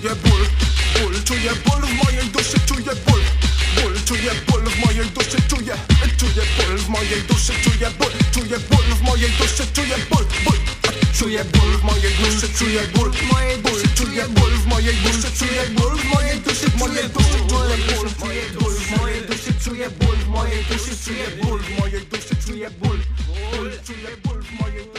ból ból, Czuję ból w mojej duszy, czuję ból Ból, czuję ból w mojej duszy, czuję Czuję ból w mojej duszy, czuję ból Czuję ból w mojej duszy, czuję ból, ból Czuję ból w mojej duszy, czuję ból mojej Ból, czuję ból w mojej duszy, czuję ból w mojej duszy, w mojej duszy Czuję ból w mojej duszy, mojej duszy, czuję ból w mojej duszy, czuję ból w mojej duszy, czuję ból Ból, czuję ból w mojej